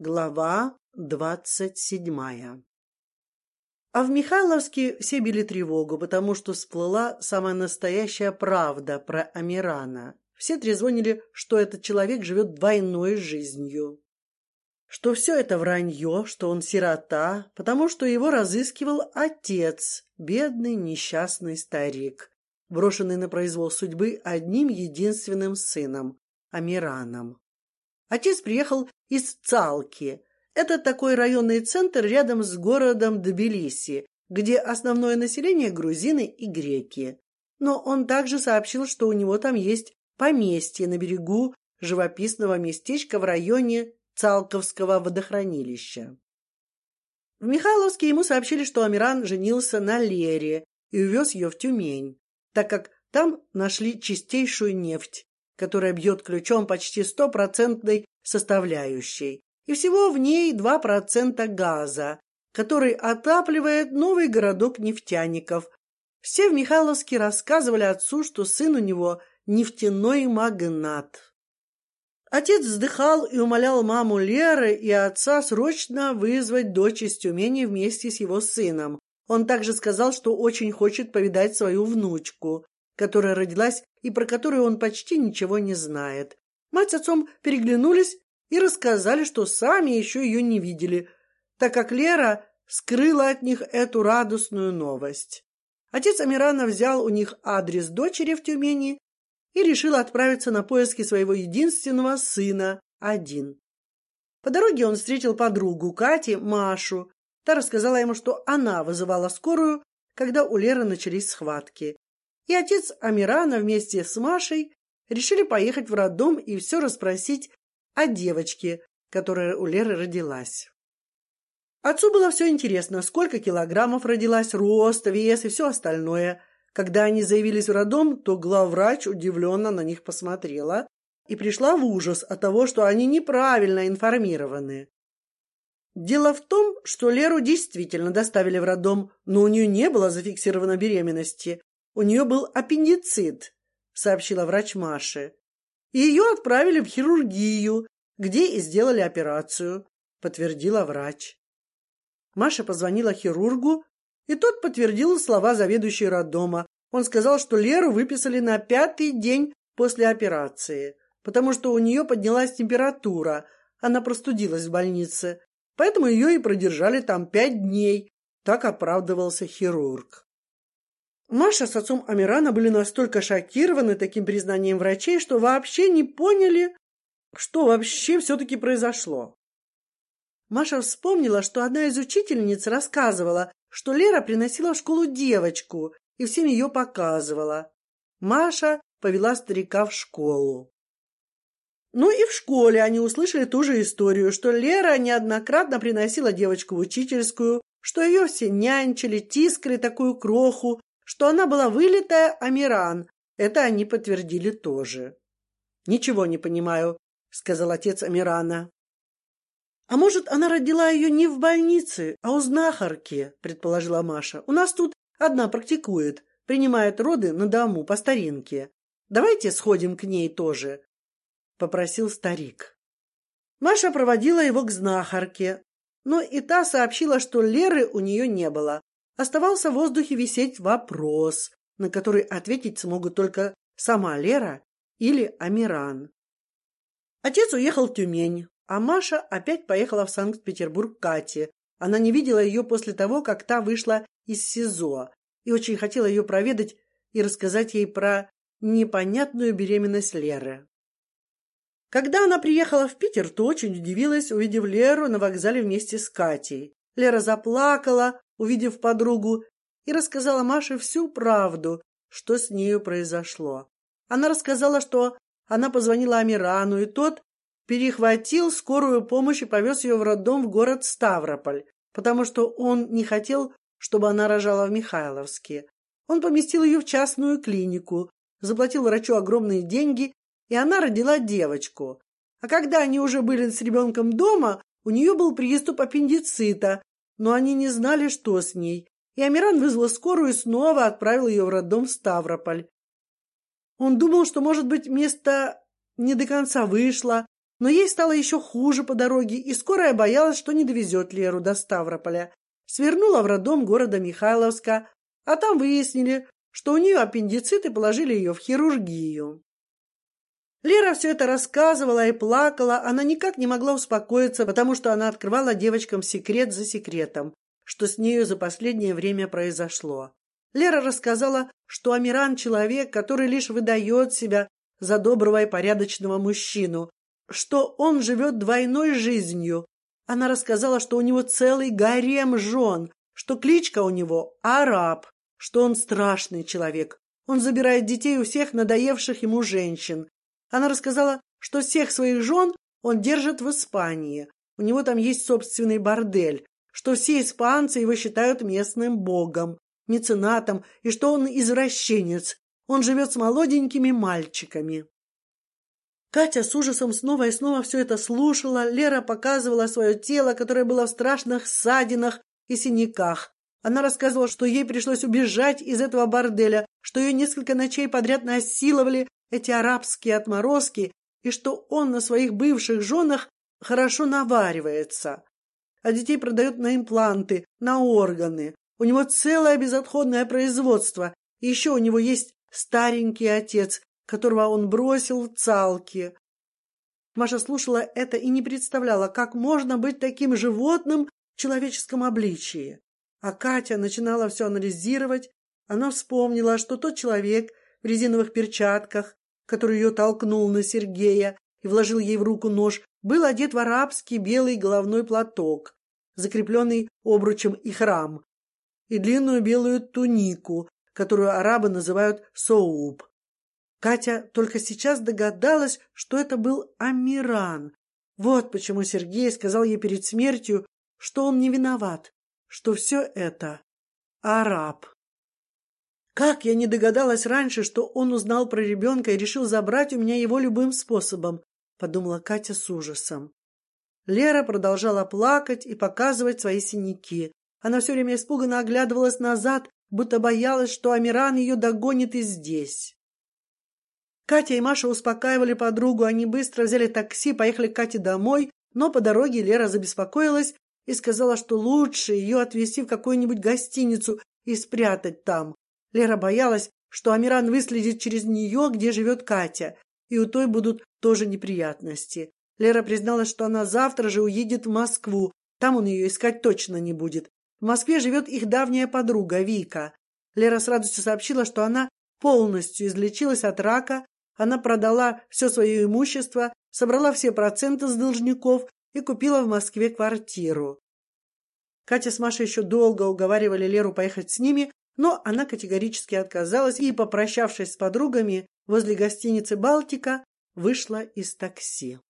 Глава двадцать седьмая. А в Михайловске все били тревогу, потому что всплыла самая настоящая правда про Амирана. Все трезвонили, что этот человек живет двойной жизнью, что все это вранье, что он сирота, потому что его разыскивал отец, бедный несчастный старик, брошенный на произвол судьбы одним единственным сыном Амираном. Отец приехал из Цалки. Это такой районный центр рядом с городом Тбилиси, где основное население грузины и греки. Но он также сообщил, что у него там есть поместье на берегу живописного местечка в районе Цалковского водохранилища. В Михайловске ему сообщили, что Амиран женился на Лере и увез ее в Тюмень, так как там нашли чистейшую нефть, которая бьет ключом почти стопроцентной составляющей, и всего в ней два процента газа, который отапливает новый городок нефтяников. Все в Михайловске рассказывали отцу, что сын у него нефтяной магнат. Отец вздыхал и умолял маму Леры и отца срочно вызвать дочь из Тюмени вместе с его сыном. Он также сказал, что очень хочет повидать свою внучку, которая родилась и про которую он почти ничего не знает. Мать с отцом переглянулись и рассказали, что сами еще ее не видели, так как Лера скрыла от них эту радостную новость. Отец Амирана взял у них адрес дочери в Тюмени и решил отправиться на поиски своего единственного сына один. По дороге он встретил подругу Кати, Машу. Та рассказала ему, что она вызывала скорую, когда у Леры начались схватки, и отец Амирана вместе с Машей решили поехать в роддом и все расспросить о девочке, которая у Леры родилась. Отцу было все интересно, сколько килограммов родилась, рост, вес и все остальное. Когда они заявились в роддом, то главврач удивленно на них посмотрела и пришла в ужас от того, что они неправильно информированы. Дело в том, что Леру действительно доставили в роддом, но у нее не было зафиксировано беременности. У нее был аппендицит, сообщила врач Маше. И ее отправили в хирургию, где и сделали операцию, подтвердила врач. Маша позвонила хирургу, и тот подтвердил слова заведующей роддома. Он сказал, что Леру выписали на пятый день после операции, потому что у нее поднялась температура, она простудилась в больнице, поэтому ее и продержали там пять дней. Так оправдывался хирург. Маша с отцом Амирана были настолько шокированы таким признанием врачей, что вообще не поняли, что вообще все-таки произошло. Маша вспомнила, что одна из учительниц рассказывала, что Лера приносила в школу девочку и всем ее показывала. Маша повела старика в школу. Ну и в школе они услышали ту же историю, что Лера неоднократно приносила девочку в учительскую, что ее все нянчили, тискали такую кроху, что она была вылитая Амиран. Это они подтвердили тоже. Ничего не понимаю, сказал отец Амирана. А может, она родила ее не в больнице, а у знахарки, предположила Маша. У нас тут одна практикует, принимает роды на дому по старинке. Давайте сходим к ней тоже, попросил старик. Маша проводила его к знахарке, но и та сообщила, что Леры у нее не было, Оставался в воздухе висеть вопрос, на который ответить смогут только сама Лера или Амиран. Отец уехал в Тюмень, а Маша опять поехала в Санкт-Петербург к Кате. Она не видела ее после того, как та вышла из СИЗО, и очень хотела ее проведать и рассказать ей про непонятную беременность Леры. Когда она приехала в Питер, то очень удивилась, увидев Леру на вокзале вместе с Катей. Лера заплакала, увидев подругу, и рассказала Маше всю правду, что с нею произошло. Она рассказала, что она позвонила Амирану, и тот перехватил скорую помощь и повез ее в роддом в город Ставрополь, потому что он не хотел, чтобы она рожала в Михайловске. Он поместил ее в частную клинику, заплатил врачу огромные деньги, и она родила девочку. А когда они уже были с ребенком дома, у нее был приступ аппендицита, но они не знали, что с ней, и Амиран вызвал скорую и снова отправил ее в роддом в Ставрополь. Он думал, что, может быть, место не до конца вышло, Но ей стало еще хуже по дороге, и скорая боялась, что не довезет Леру до Ставрополя. Свернула в роддом города Михайловска, а там выяснили, что у нее аппендицит и положили ее в хирургию. Лера все это рассказывала и плакала. Она никак не могла успокоиться, потому что она открывала девочкам секрет за секретом, что с нею за последнее время произошло. Лера рассказала, что Амиран человек, который лишь выдает себя за доброго и порядочного мужчину, что он живет двойной жизнью. Она рассказала, что у него целый гарем жен, что кличка у него араб, что он страшный человек. Он забирает детей у всех надоевших ему женщин. Она рассказала, что всех своих жен он держит в Испании. У него там есть собственный бордель, что все испанцы его считают местным богом, меценатом, и что он извращенец. Он живет с молоденькими мальчиками. Катя с ужасом снова и снова все это слушала. Лера показывала свое тело, которое было в страшных ссадинах и синяках. Она рассказывала, что ей пришлось убежать из этого борделя, что ее несколько ночей подряд насиловали эти арабские отморозки, и что он на своих бывших женах хорошо наваривается, а детей продает на импланты, на органы. У него целое безотходное производство, и еще у него есть старенький отец, которого он бросил в Цалки. Маша слушала это и не представляла, как можно быть таким животным в человеческом обличии. А Катя начинала все анализировать. Она вспомнила, что тот человек в резиновых перчатках, который ее толкнул на Сергея и вложил ей в руку нож, был одет в арабский белый головной платок, закрепленный обручем и храм, и длинную белую тунику, которую арабы называют соуб. Катя только сейчас догадалась, что это был Амиран. Вот почему Сергей сказал ей перед смертью, что он не виноват, что все это араб. Как я не догадалась раньше, что он узнал про ребенка и решил забрать у меня его любым способом, подумала Катя с ужасом. Лера продолжала плакать и показывать свои синяки. Она все время испуганно оглядывалась назад, будто боялась, что Амиран ее догонит и здесь. Катя и Маша успокаивали подругу, они быстро взяли такси, поехали к Кате домой, но по дороге Лера забеспокоилась и сказала, что лучше ее отвезти в какую-нибудь гостиницу и спрятать там. Лера боялась, что Амиран выследит через нее, где живет Катя, и у той будут тоже неприятности. Лера призналась, что она завтра же уедет в Москву, там он ее искать точно не будет. В Москве живет их давняя подруга Вика. Лера с радостью сообщила, что она полностью излечилась от рака она продала все свое имущество, собрала все проценты с должников и купила в Москве квартиру. Катя с Машей еще долго уговаривали Леру поехать с ними, но она категорически отказалась и, попрощавшись с подругами возле гостиницы Балтика, вышла из такси.